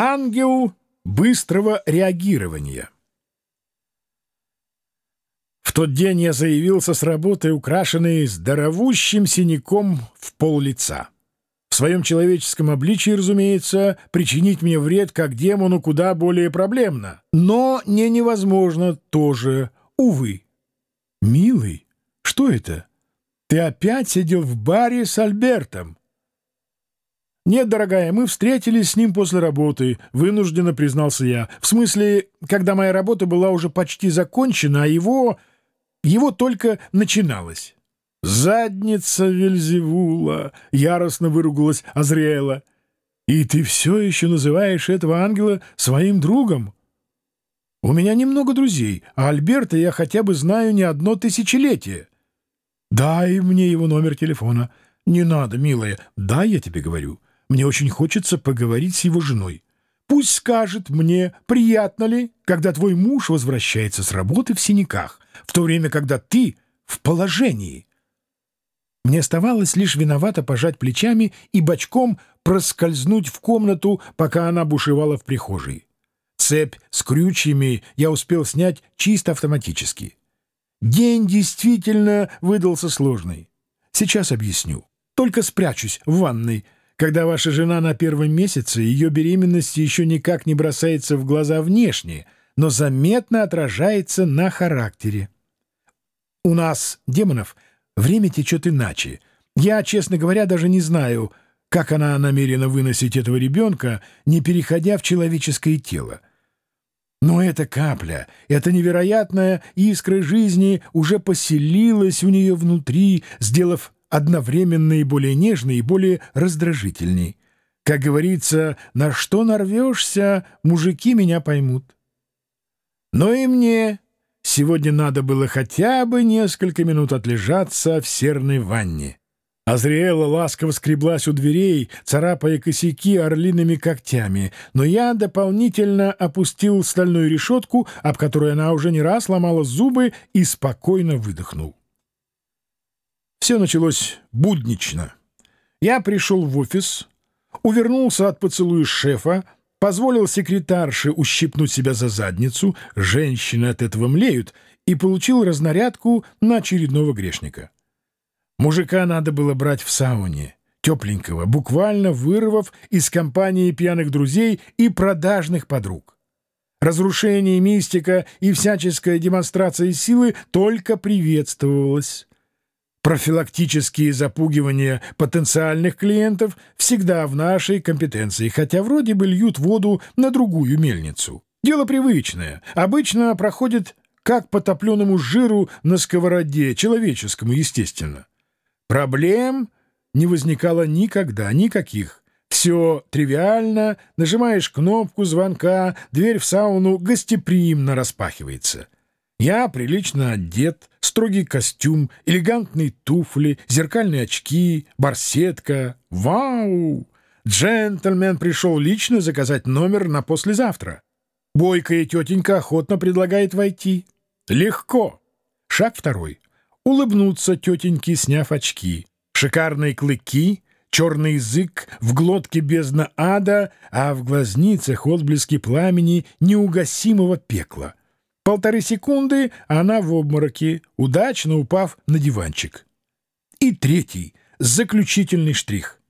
Ангел быстрого реагирования. В тот день я заявился с работы, украшенный здоровущим синяком в пол лица. В своем человеческом обличии, разумеется, причинить мне вред как демону куда более проблемно. Но не невозможно тоже, увы. «Милый, что это? Ты опять сидел в баре с Альбертом?» «Нет, дорогая, мы встретились с ним после работы», — вынужденно признался я. «В смысле, когда моя работа была уже почти закончена, а его... его только начиналось». «Задница Вельзевула!» — яростно выругалась Азриэла. «И ты все еще называешь этого ангела своим другом?» «У меня немного друзей, а Альберта я хотя бы знаю не одно тысячелетие». «Дай мне его номер телефона». «Не надо, милая, да, я тебе говорю». Мне очень хочется поговорить с его женой. Пусть скажет мне, приятно ли, когда твой муж возвращается с работы в синяках, в то время, когда ты в положении. Мне оставалось лишь виновато пожать плечами и бочком проскользнуть в комнату, пока она бушевала в прихожей. Цепь с крючьями я успел снять чисто автоматически. День действительно выдался сложный. Сейчас объясню. Только спрячусь в ванной — когда ваша жена на первом месяце, ее беременность еще никак не бросается в глаза внешне, но заметно отражается на характере. У нас, демонов, время течет иначе. Я, честно говоря, даже не знаю, как она намерена выносить этого ребенка, не переходя в человеческое тело. Но эта капля, эта невероятная искра жизни уже поселилась у нее внутри, сделав одновременно и более нежный, и более раздражительный. Как говорится, на что нарвешься, мужики меня поймут. Но и мне сегодня надо было хотя бы несколько минут отлежаться в серной ванне. Азриэла ласково скреблась у дверей, царапая косяки орлиными когтями, но я дополнительно опустил стальную решетку, об которой она уже не раз ломала зубы, и спокойно выдохнул. Все началось буднично. Я пришел в офис, увернулся от поцелуя шефа, позволил секретарше ущипнуть себя за задницу, женщины от этого млеют, и получил разнарядку на очередного грешника. Мужика надо было брать в сауне, тепленького, буквально вырвав из компании пьяных друзей и продажных подруг. Разрушение, мистика и всяческая демонстрация силы только приветствовалось. Профилактические запугивания потенциальных клиентов всегда в нашей компетенции, хотя вроде бы льют воду на другую мельницу. Дело привычное. Обычно проходит как по топленому жиру на сковороде, человеческому, естественно. Проблем не возникало никогда, никаких. Все тривиально, нажимаешь кнопку звонка, дверь в сауну гостеприимно распахивается. Я прилично одет, строгий костюм, элегантные туфли, зеркальные очки, барсетка. Вау! Джентльмен пришел лично заказать номер на послезавтра. Бойкая тетенька охотно предлагает войти. Легко. Шаг второй. Улыбнуться тетеньке, сняв очки. Шикарные клыки, черный язык, в глотке бездна ада, а в глазницах отблески пламени неугасимого пекла. Полторы секунды она в обмороке, удачно упав на диванчик. И третий, заключительный штрих.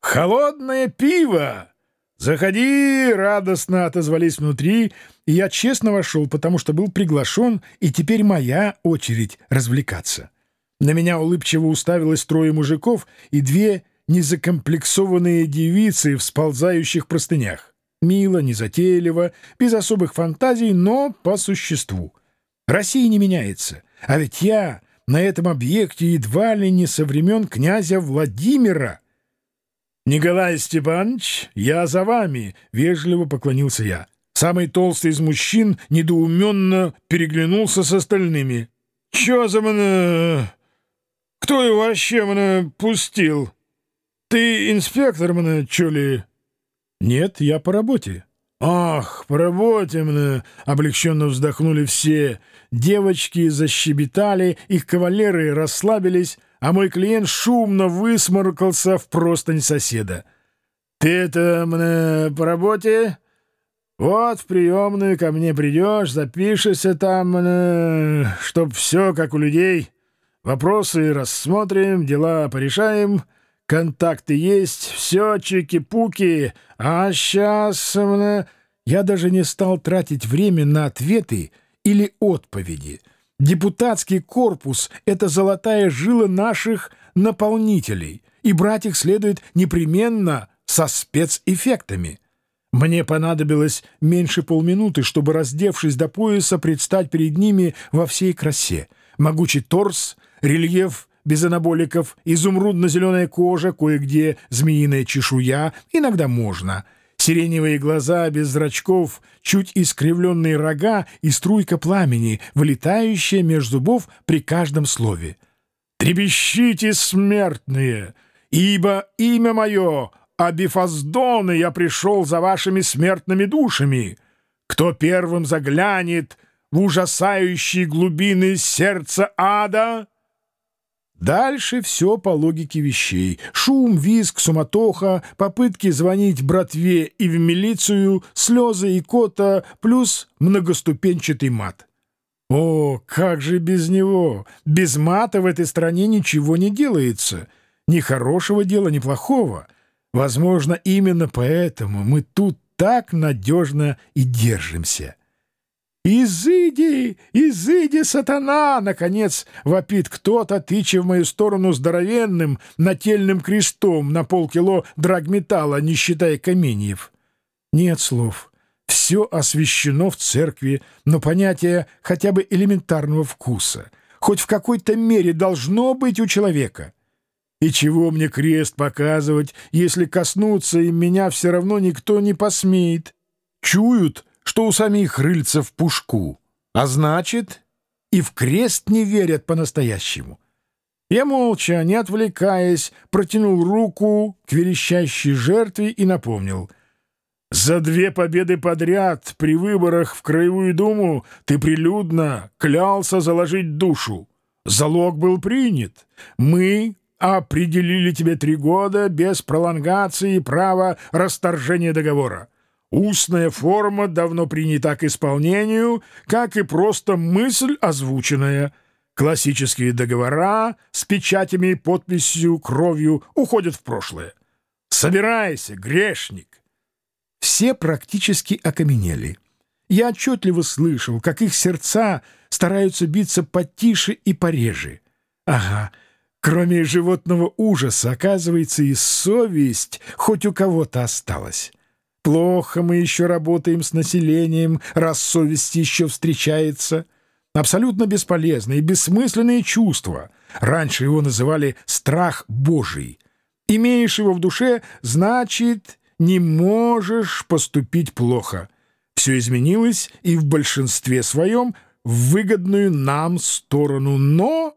«Холодное пиво!» «Заходи!» — радостно отозвались внутри, и я честно вошел, потому что был приглашен, и теперь моя очередь развлекаться. На меня улыбчиво уставилось трое мужиков и две незакомплексованные девицы в сползающих простынях. Мило, незатейливо, без особых фантазий, но по существу. Россия не меняется. А ведь я на этом объекте едва ли не со времен князя Владимира. «Николай Степанович, я за вами!» — вежливо поклонился я. Самый толстый из мужчин недоуменно переглянулся с остальными. «Чё за мне? Кто его вообще мне пустил? Ты инспектор мне, чё ли?» «Нет, я по работе». «Ах, по работе мне!» — облегченно вздохнули все. Девочки защебетали, их кавалеры расслабились, а мой клиент шумно высморкался в простынь соседа. Ты это мне по работе? Вот в приемную ко мне придешь, запишешься там, э, чтоб все как у людей. Вопросы рассмотрим, дела порешаем, контакты есть, все чики-пуки. А сейчас... Я даже не стал тратить время на ответы или отповеди. Депутатский корпус — это золотая жила наших наполнителей, и брать их следует непременно со спецэффектами. Мне понадобилось меньше полминуты, чтобы, раздевшись до пояса, предстать перед ними во всей красе. Могучий торс, рельеф без анаболиков, изумрудно-зеленая кожа, кое-где змеиная чешуя, иногда можно. Сиреневые глаза без зрачков, чуть искривленные рога и струйка пламени, вылетающая между зубов при каждом слове. «Требещите, смертные, ибо имя мое — Абифаздоны, я пришел за вашими смертными душами. Кто первым заглянет в ужасающие глубины сердца ада? Дальше все по логике вещей. Шум, визг, суматоха, попытки звонить братве и в милицию, слезы и кота, плюс многоступенчатый мат. О, как же без него! Без мата в этой стране ничего не делается. Ни хорошего дела, ни плохого. Возможно, именно поэтому мы тут так надежно и держимся. «Изыди! Изыди, сатана!» — наконец вопит кто-то, тыча в мою сторону здоровенным нательным крестом на полкило драгметалла, не считая каменьев. Нет слов. Все освящено в церкви, но понятие хотя бы элементарного вкуса, хоть в какой-то мере должно быть у человека — и чего мне крест показывать, если коснуться им меня все равно никто не посмеет? Чуют, что у самих рыльца в пушку, а значит, и в крест не верят по-настоящему. Я молча, не отвлекаясь, протянул руку к верещащей жертве и напомнил. «За две победы подряд при выборах в Краевую Думу ты прилюдно клялся заложить душу. Залог был принят. Мы определили тебе три года без пролонгации и права расторжения договора. Устная форма давно принята к исполнению, как и просто мысль озвученная. Классические договора с печатями, подписью, кровью уходят в прошлое. Собирайся, грешник! Все практически окаменели. Я отчетливо слышал, как их сердца стараются биться потише и пореже. Ага, Кроме животного ужаса, оказывается, и совесть хоть у кого-то осталась. Плохо мы еще работаем с населением, раз совесть еще встречается. Абсолютно бесполезное и бессмысленное чувство. Раньше его называли «страх Божий». Имеешь его в душе, значит, не можешь поступить плохо. Все изменилось и в большинстве своем в выгодную нам сторону, но